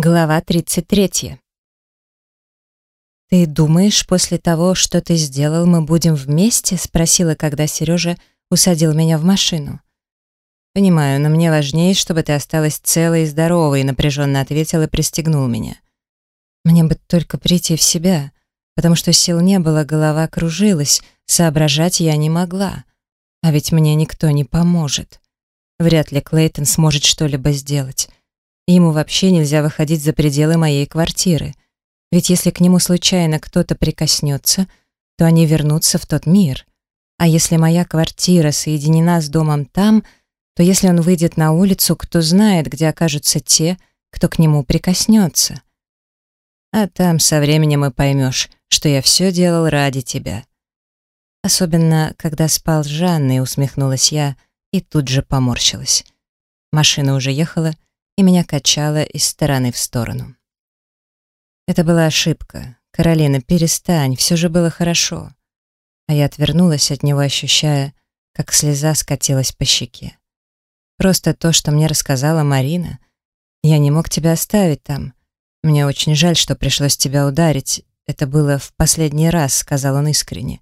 Глава 33. «Ты думаешь, после того, что ты сделал, мы будем вместе?» — спросила, когда Сережа усадил меня в машину. «Понимаю, но мне важнее, чтобы ты осталась целой и здоровой», — напряженно ответил и пристегнул меня. «Мне бы только прийти в себя, потому что сил не было, голова кружилась, соображать я не могла. А ведь мне никто не поможет. Вряд ли Клейтон сможет что-либо сделать». Ему вообще нельзя выходить за пределы моей квартиры. Ведь если к нему случайно кто-то прикоснется, то они вернутся в тот мир. А если моя квартира соединена с домом там, то если он выйдет на улицу, кто знает, где окажутся те, кто к нему прикоснется. А там со временем и поймешь, что я все делал ради тебя. Особенно, когда спал с Жанной, усмехнулась я и тут же поморщилась. Машина уже ехала, и меня качало из стороны в сторону. Это была ошибка. Каролина, перестань, все же было хорошо. А я отвернулась от него, ощущая, как слеза скатилась по щеке. Просто то, что мне рассказала Марина. Я не мог тебя оставить там. Мне очень жаль, что пришлось тебя ударить. Это было в последний раз, сказал он искренне.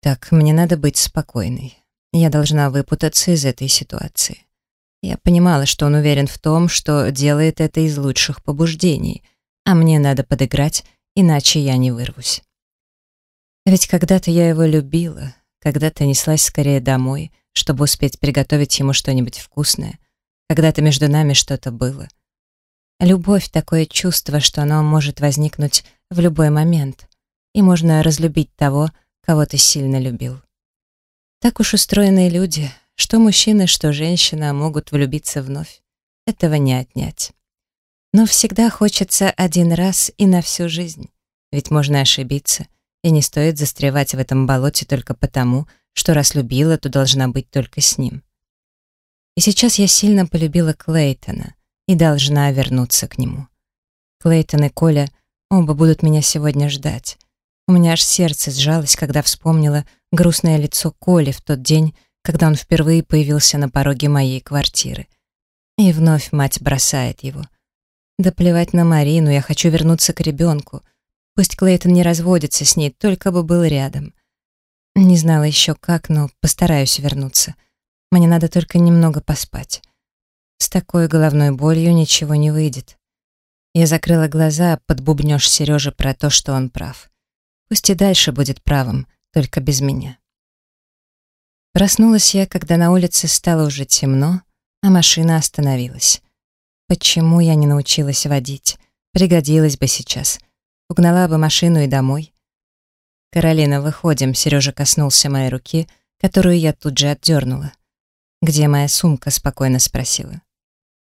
Так, мне надо быть спокойной. Я должна выпутаться из этой ситуации. Я понимала, что он уверен в том, что делает это из лучших побуждений, а мне надо подыграть, иначе я не вырвусь. Ведь когда-то я его любила, когда-то неслась скорее домой, чтобы успеть приготовить ему что-нибудь вкусное, когда-то между нами что-то было. Любовь — такое чувство, что оно может возникнуть в любой момент, и можно разлюбить того, кого ты сильно любил. Так уж устроены люди — что мужчина, что женщина могут влюбиться вновь. Этого не отнять. Но всегда хочется один раз и на всю жизнь. Ведь можно ошибиться, и не стоит застревать в этом болоте только потому, что раз любила, то должна быть только с ним. И сейчас я сильно полюбила Клейтона и должна вернуться к нему. Клейтон и Коля оба будут меня сегодня ждать. У меня аж сердце сжалось, когда вспомнила грустное лицо Коли в тот день, когда он впервые появился на пороге моей квартиры. И вновь мать бросает его. Да плевать на Марину, я хочу вернуться к ребенку. Пусть Клейтон не разводится с ней, только бы был рядом. Не знала еще как, но постараюсь вернуться. Мне надо только немного поспать. С такой головной болью ничего не выйдет. Я закрыла глаза под бубнёж Сережи про то, что он прав. Пусть и дальше будет правым, только без меня. Проснулась я, когда на улице стало уже темно, а машина остановилась. Почему я не научилась водить? Пригодилась бы сейчас. Угнала бы машину и домой. «Каролина, выходим», — Сережа коснулся моей руки, которую я тут же отдернула. «Где моя сумка?» — спокойно спросила.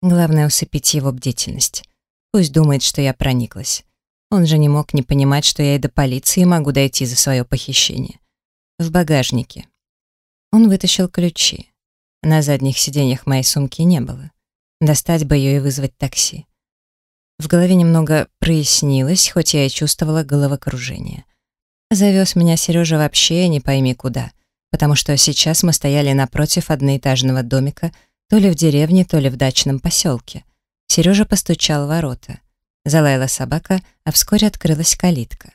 Главное — усыпить его бдительность. Пусть думает, что я прониклась. Он же не мог не понимать, что я и до полиции могу дойти за свое похищение. В багажнике. Он вытащил ключи. На задних сиденьях моей сумки не было. Достать бы ее и вызвать такси. В голове немного прояснилось, хоть я и чувствовала головокружение. Завез меня Сережа вообще не пойми куда, потому что сейчас мы стояли напротив одноэтажного домика, то ли в деревне, то ли в дачном поселке. Сережа постучал в ворота. Залаяла собака, а вскоре открылась калитка.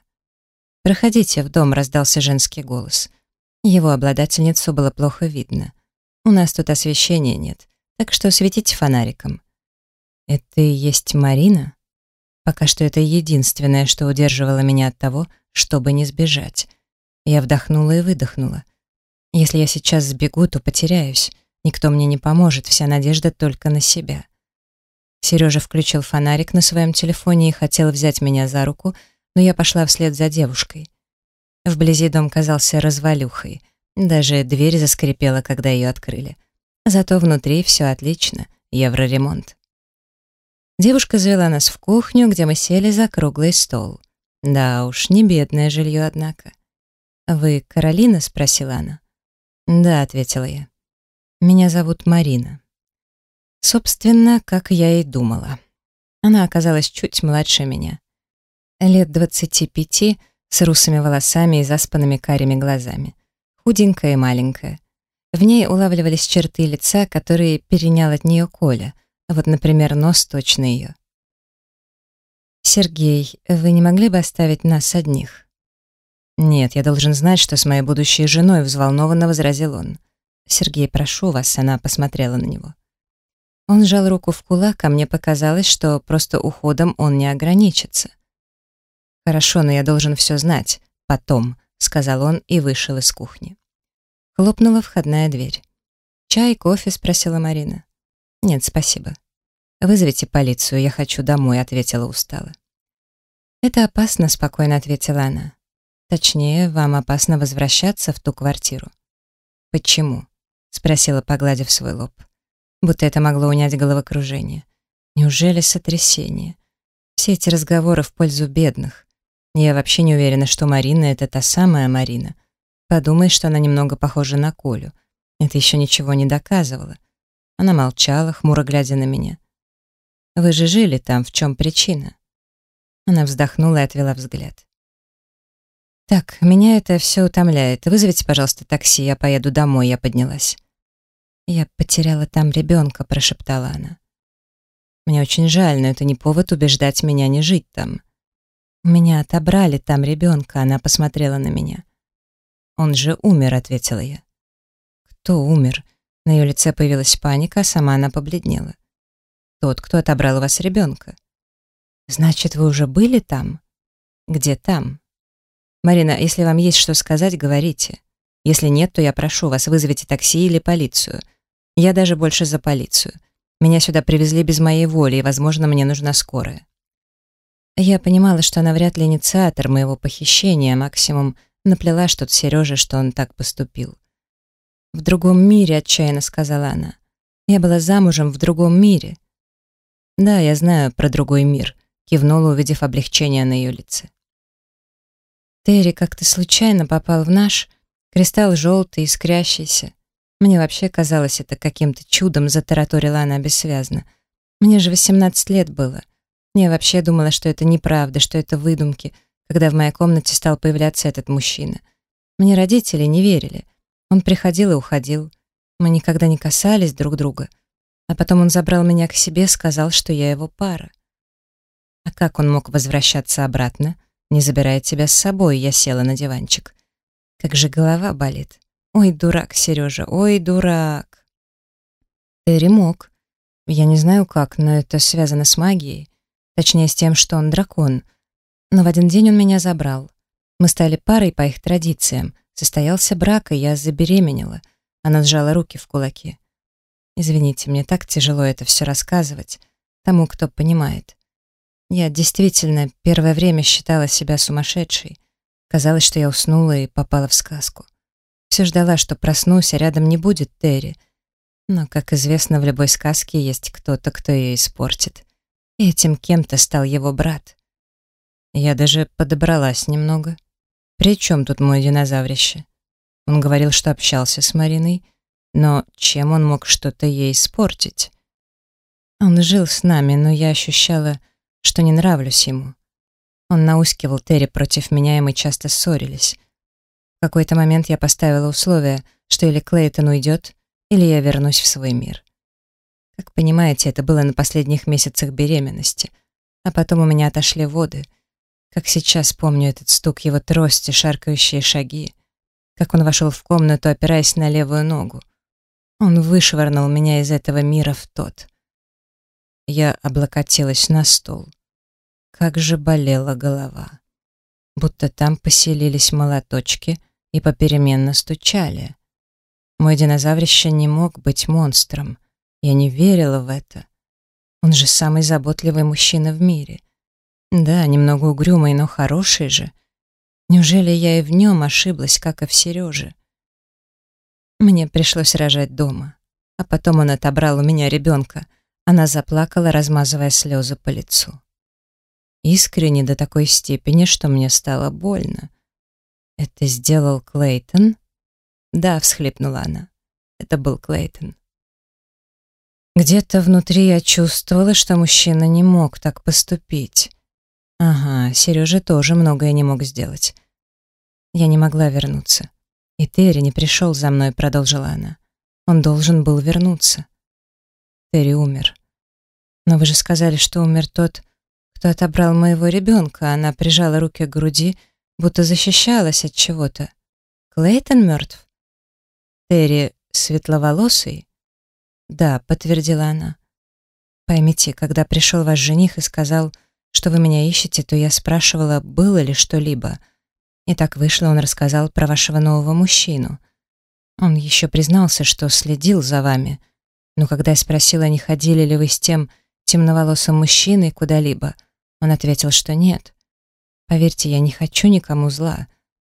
«Проходите в дом», — раздался женский голос. Его обладательницу было плохо видно. У нас тут освещения нет, так что светите фонариком. Это и есть Марина? Пока что это единственное, что удерживало меня от того, чтобы не сбежать. Я вдохнула и выдохнула. Если я сейчас сбегу, то потеряюсь. Никто мне не поможет, вся надежда только на себя. Сережа включил фонарик на своем телефоне и хотел взять меня за руку, но я пошла вслед за девушкой. Вблизи дом казался развалюхой. Даже дверь заскрипела, когда ее открыли. Зато внутри все отлично, евроремонт. Девушка завела нас в кухню, где мы сели за круглый стол. Да уж, не бедное жилье, однако. «Вы Каролина?» — спросила она. «Да», — ответила я. «Меня зовут Марина». Собственно, как я и думала. Она оказалась чуть младше меня. Лет двадцати пяти — с русыми волосами и заспанными карими глазами. Худенькая и маленькая. В ней улавливались черты лица, которые перенял от нее Коля, а вот, например, нос точно ее. «Сергей, вы не могли бы оставить нас одних?» «Нет, я должен знать, что с моей будущей женой», — взволнованно возразил он. «Сергей, прошу вас», — она посмотрела на него. Он сжал руку в кулак, а мне показалось, что просто уходом он не ограничится. «Хорошо, но я должен все знать. Потом», — сказал он и вышел из кухни. Хлопнула входная дверь. «Чай, кофе?» — спросила Марина. «Нет, спасибо». «Вызовите полицию, я хочу домой», — ответила устало. «Это опасно», — спокойно ответила она. «Точнее, вам опасно возвращаться в ту квартиру». «Почему?» — спросила, погладив свой лоб. Будто это могло унять головокружение. Неужели сотрясение? Все эти разговоры в пользу бедных. Я вообще не уверена, что Марина — это та самая Марина. Подумай, что она немного похожа на Колю. Это еще ничего не доказывало. Она молчала, хмуро глядя на меня. Вы же жили там, в чем причина?» Она вздохнула и отвела взгляд. «Так, меня это все утомляет. Вызовите, пожалуйста, такси, я поеду домой», я поднялась. «Я потеряла там ребенка», — прошептала она. «Мне очень жаль, но это не повод убеждать меня не жить там». «Меня отобрали там ребенка», — она посмотрела на меня. «Он же умер», — ответила я. «Кто умер?» На ее лице появилась паника, а сама она побледнела. Тот, кто отобрал у вас ребенка. Значит, вы уже были там? Где там? Марина, если вам есть что сказать, говорите. Если нет, то я прошу вас, вызовите такси или полицию. Я даже больше за полицию. Меня сюда привезли без моей воли, и, возможно, мне нужна скорая. Я понимала, что она вряд ли инициатор моего похищения, максимум наплела что-то Сереже, что он так поступил. «В другом мире», — отчаянно сказала она. «Я была замужем в другом мире. «Да, я знаю про другой мир», — кивнула, увидев облегчение на ее лице. «Терри, как ты случайно попал в наш? Кристалл желтый, искрящийся. Мне вообще казалось это каким-то чудом», — затараторила она бессвязно. «Мне же 18 лет было. Я вообще думала, что это неправда, что это выдумки, когда в моей комнате стал появляться этот мужчина. Мне родители не верили. Он приходил и уходил. Мы никогда не касались друг друга». А потом он забрал меня к себе, сказал, что я его пара. А как он мог возвращаться обратно, не забирая тебя с собой? Я села на диванчик. Как же голова болит. Ой, дурак, Сережа, ой, дурак. Терри мог. Я не знаю как, но это связано с магией. Точнее, с тем, что он дракон. Но в один день он меня забрал. Мы стали парой по их традициям. Состоялся брак, и я забеременела. Она сжала руки в кулаки. Извините, мне так тяжело это все рассказывать тому, кто понимает. Я действительно первое время считала себя сумасшедшей. Казалось, что я уснула и попала в сказку. Все ждала, что проснусь, а рядом не будет Терри. Но, как известно, в любой сказке есть кто-то, кто ее испортит. И этим кем-то стал его брат. Я даже подобралась немного. При чем тут мой динозаврище? Он говорил, что общался с Мариной, но чем он мог что-то ей испортить? Он жил с нами, но я ощущала, что не нравлюсь ему. Он наускивал Терри против меня, и мы часто ссорились. В какой-то момент я поставила условие, что или Клейтон уйдет, или я вернусь в свой мир. Как понимаете, это было на последних месяцах беременности, а потом у меня отошли воды. Как сейчас помню этот стук его трости, шаркающие шаги, как он вошел в комнату, опираясь на левую ногу. Он вышвырнул меня из этого мира в тот. Я облокотилась на стол. Как же болела голова. Будто там поселились молоточки и попеременно стучали. Мой динозаврище не мог быть монстром. Я не верила в это. Он же самый заботливый мужчина в мире. Да, немного угрюмый, но хороший же. Неужели я и в нем ошиблась, как и в Сереже? Мне пришлось рожать дома. А потом он отобрал у меня ребенка. Она заплакала, размазывая слезы по лицу. Искренне до такой степени, что мне стало больно. «Это сделал Клейтон?» «Да», — всхлипнула она. «Это был Клейтон». Где-то внутри я чувствовала, что мужчина не мог так поступить. Ага, Сережа тоже многое не мог сделать. Я не могла вернуться. «И Терри не пришел за мной», — продолжила она. «Он должен был вернуться». Терри умер. «Но вы же сказали, что умер тот, кто отобрал моего ребенка. Она прижала руки к груди, будто защищалась от чего-то. Клейтон мертв? Терри светловолосый? Да, подтвердила она. Поймите, когда пришел ваш жених и сказал, что вы меня ищете, то я спрашивала, было ли что-либо. И так вышло, он рассказал про вашего нового мужчину. Он еще признался, что следил за вами. Но когда я спросила, не ходили ли вы с тем темноволосым мужчиной куда-либо, он ответил, что нет. Поверьте, я не хочу никому зла,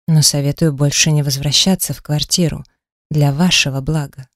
но советую больше не возвращаться в квартиру для вашего блага.